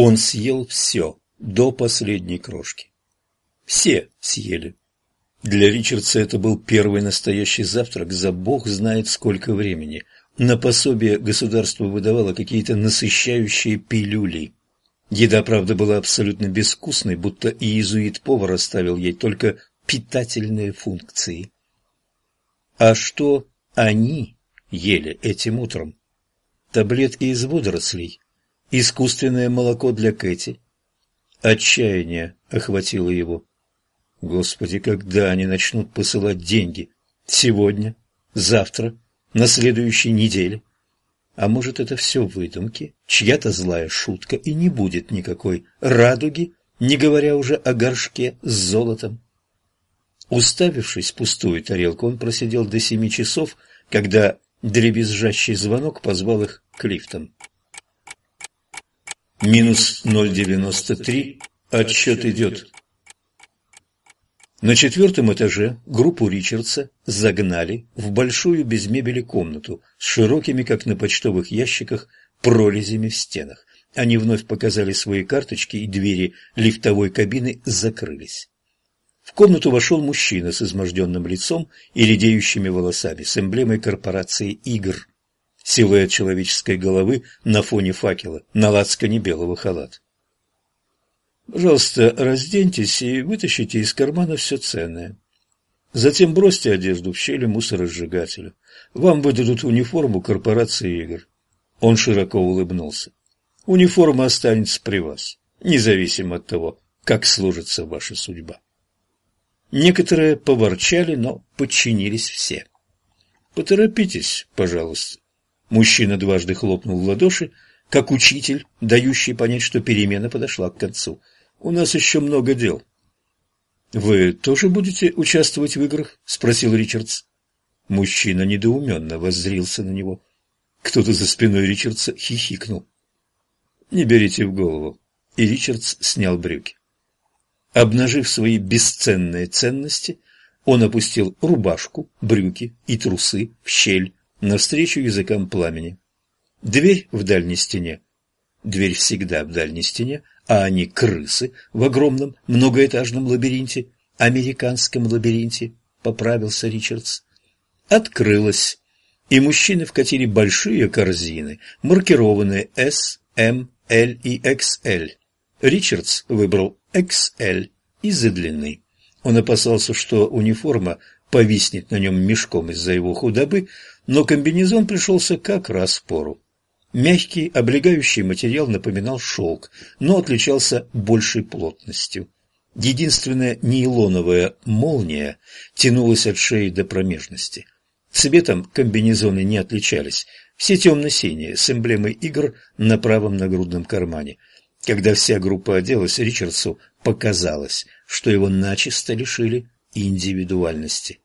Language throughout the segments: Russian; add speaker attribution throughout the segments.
Speaker 1: Он съел все, до последней крошки. Все съели. Для Ричардса это был первый настоящий завтрак за бог знает сколько времени. На пособие государство выдавало какие-то насыщающие пилюли. Еда, правда, была абсолютно безвкусной, будто иезуит-повар оставил ей только питательные функции. А что они ели этим утром? Таблетки из водорослей, искусственное молоко для Кэти. Отчаяние охватило его. Господи, когда они начнут посылать деньги? Сегодня? Завтра? На следующей неделе? А может, это все выдумки, чья-то злая шутка, и не будет никакой радуги, не говоря уже о горшке с золотом? Уставившись в пустую тарелку, он просидел до семи часов, когда дребезжащий звонок позвал их к лифтам. Минус ноль девяносто три. Отсчет идет. На четвертом этаже группу Ричардса загнали в большую без мебели комнату с широкими, как на почтовых ящиках, прорезями в стенах. Они вновь показали свои карточки, и двери лифтовой кабины закрылись. В комнату вошел мужчина с изможденным лицом и редеющими волосами, с эмблемой корпорации «Игр». Силуэт человеческой головы на фоне факела, на лацкане белого халата. Пожалуйста, разденьтесь и вытащите из кармана все ценное. Затем бросьте одежду в щели мусоросжигателя. Вам выдадут униформу корпорации игр. Он широко улыбнулся. Униформа останется при вас, независимо от того, как сложится ваша судьба. Некоторые поворчали, но подчинились все. «Поторопитесь, пожалуйста». Мужчина дважды хлопнул в ладоши, как учитель, дающий понять, что перемена подошла к концу. У нас еще много дел. Вы тоже будете участвовать в играх? спросил Ричардс. Мужчина недоуменно воззрился на него. Кто-то за спиной Ричардса хихикнул. Не берите в голову. И Ричардс снял брюки. Обнажив свои бесценные ценности, он опустил рубашку, брюки и трусы в щель навстречу языкам пламени. Дверь в дальней стене. Дверь всегда в дальней стене а они крысы в огромном многоэтажном лабиринте, американском лабиринте, поправился Ричардс. Открылась, и мужчины вкатили большие корзины, маркированные S, M, L и XL. Ричардс выбрал XL из-за длины. Он опасался, что униформа повиснет на нем мешком из-за его худобы, но комбинезон пришелся как раз в пору. Мягкий, облегающий материал напоминал шелк, но отличался большей плотностью. Единственная нейлоновая молния тянулась от шеи до промежности. Цветом комбинезоны не отличались, все темно-синие, с эмблемой игр на правом нагрудном кармане. Когда вся группа оделась, Ричардсу показалось, что его начисто лишили индивидуальности.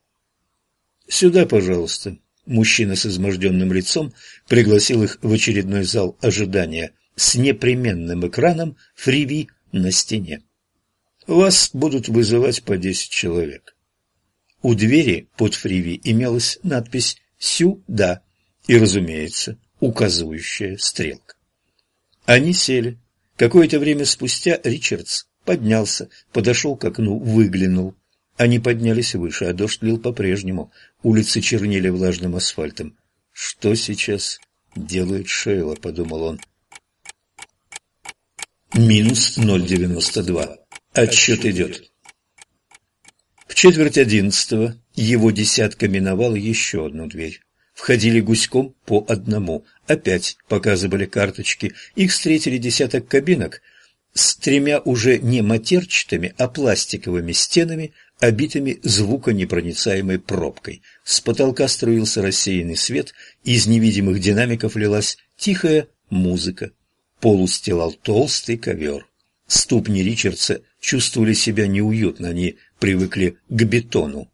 Speaker 1: «Сюда, пожалуйста», Мужчина с изможденным лицом пригласил их в очередной зал ожидания с непременным экраном фриви на стене. Вас будут вызывать по десять человек. У двери под фриви имелась надпись «Сюда» и, разумеется, указывающая стрелка. Они сели. Какое-то время спустя Ричардс поднялся, подошел к окну, выглянул. Они поднялись выше, а дождь лил по-прежнему. Улицы чернели влажным асфальтом. «Что сейчас делает Шейла?» — подумал он. Минус 0,92. Отсчет идет. В четверть одиннадцатого его десятка миновала еще одну дверь. Входили гуськом по одному. Опять показывали карточки. Их встретили десяток кабинок с тремя уже не матерчатыми, а пластиковыми стенами, обитыми звуконепроницаемой пробкой. С потолка струился рассеянный свет, из невидимых динамиков лилась тихая музыка. Пол устилал толстый ковер. Ступни Ричардса чувствовали себя неуютно, они привыкли к бетону.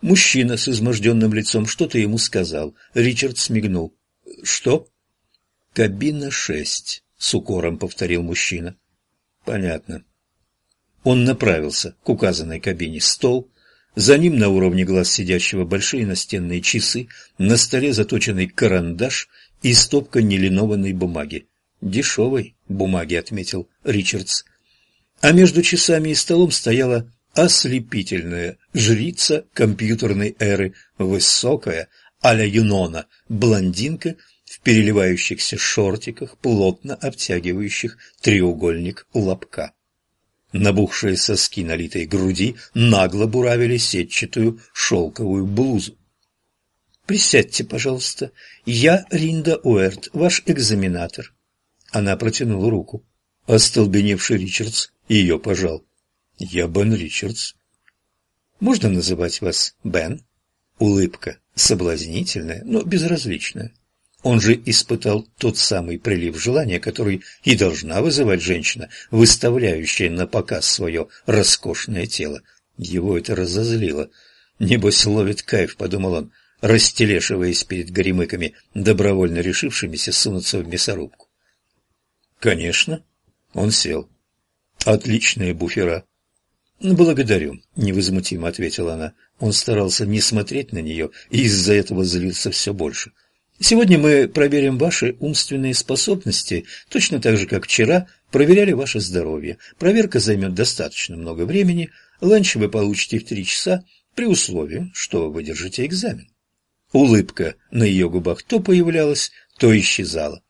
Speaker 1: Мужчина с изможденным лицом что-то ему сказал. Ричард смигнул. «Что?» «Кабина шесть», — с укором повторил мужчина. «Понятно. Он направился к указанной кабине. Стол. За ним на уровне глаз сидящего большие настенные часы, на столе заточенный карандаш и стопка нелинованной бумаги. дешевой бумаги, отметил Ричардс. А между часами и столом стояла ослепительная жрица компьютерной эры, высокая, а-ля Юнона, блондинка в переливающихся шортиках, плотно обтягивающих треугольник лобка. Набухшие соски налитой груди нагло буравили сетчатую шелковую блузу. «Присядьте, пожалуйста. Я Ринда Уэрт, ваш экзаменатор». Она протянула руку. Остолбеневший Ричардс ее пожал. «Я Бен Ричардс». «Можно называть вас Бен?» Улыбка соблазнительная, но безразличная. Он же испытал тот самый прилив желания, который и должна вызывать женщина, выставляющая на показ свое роскошное тело. Его это разозлило. «Небось ловит кайф», — подумал он, растелешиваясь перед горемыками, добровольно решившимися сунуться в мясорубку. «Конечно». Он сел. «Отличные буфера». «Благодарю», — невозмутимо ответила она. Он старался не смотреть на нее и из-за этого злился все больше. Сегодня мы проверим ваши умственные способности, точно так же, как вчера проверяли ваше здоровье. Проверка займет достаточно много времени, ланч вы получите в три часа, при условии, что выдержите экзамен. Улыбка на ее губах то появлялась, то исчезала.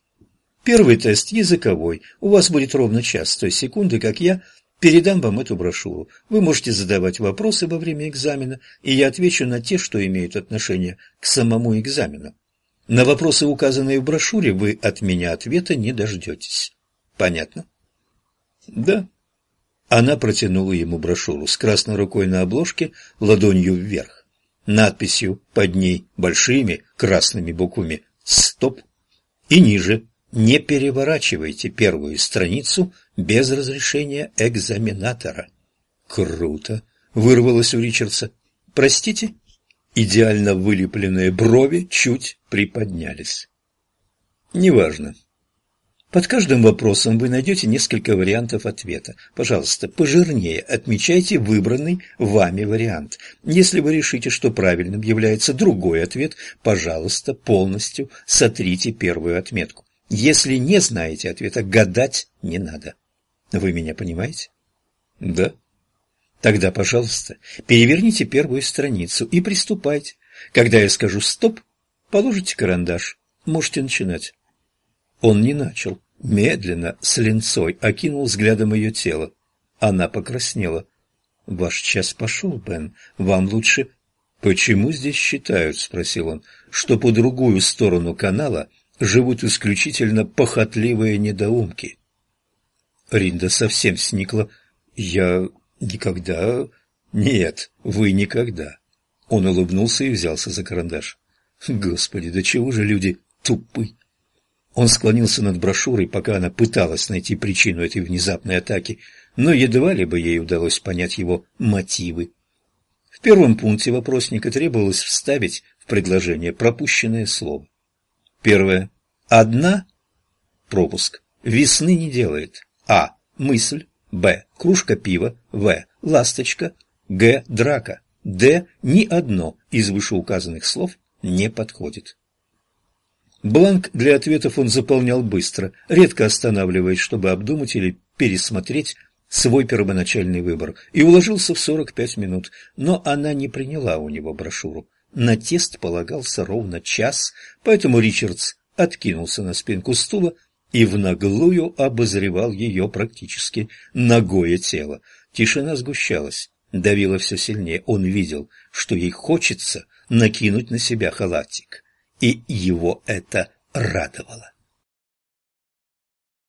Speaker 1: Первый тест языковой. У вас будет ровно час с той секунды, как я передам вам эту брошюру. Вы можете задавать вопросы во время экзамена, и я отвечу на те, что имеют отношение к самому экзамену. На вопросы, указанные в брошюре, вы от меня ответа не дождетесь. Понятно? Да. Она протянула ему брошюру с красной рукой на обложке, ладонью вверх. Надписью под ней большими красными буквами «Стоп» и ниже «Не переворачивайте первую страницу без разрешения экзаменатора». Круто! Вырвалось у Ричардса. Простите? Идеально вылепленные брови чуть приподнялись. Неважно. Под каждым вопросом вы найдете несколько вариантов ответа. Пожалуйста, пожирнее отмечайте выбранный вами вариант. Если вы решите, что правильным является другой ответ, пожалуйста, полностью сотрите первую отметку. Если не знаете ответа, гадать не надо. Вы меня понимаете? Да. Тогда, пожалуйста, переверните первую страницу и приступайте. Когда я скажу «стоп», положите карандаш. Можете начинать. Он не начал. Медленно, с линцой, окинул взглядом ее тело. Она покраснела. «Ваш час пошел, Бен. Вам лучше...» «Почему здесь считают?» — спросил он, — «что по другую сторону канала живут исключительно похотливые недоумки». Ринда совсем сникла. «Я Никогда? Нет, вы никогда. Он улыбнулся и взялся за карандаш. Господи, до чего же люди тупы? Он склонился над брошюрой, пока она пыталась найти причину этой внезапной атаки, но едва ли бы ей удалось понять его мотивы. В первом пункте вопросника требовалось вставить в предложение пропущенное слово. Первое. Одна. Пропуск. Весны не делает. А. Мысль. Б. Кружка пива. В. Ласточка. Г. Драка. Д. Ни одно из вышеуказанных слов не подходит. Бланк для ответов он заполнял быстро, редко останавливаясь, чтобы обдумать или пересмотреть свой первоначальный выбор, и уложился в 45 минут, но она не приняла у него брошюру. На тест полагался ровно час, поэтому Ричардс откинулся на спинку стула и в наглую обозревал ее практически ногое тело. Тишина сгущалась, давила все сильнее. Он видел, что ей хочется накинуть на себя халатик, и его это радовало.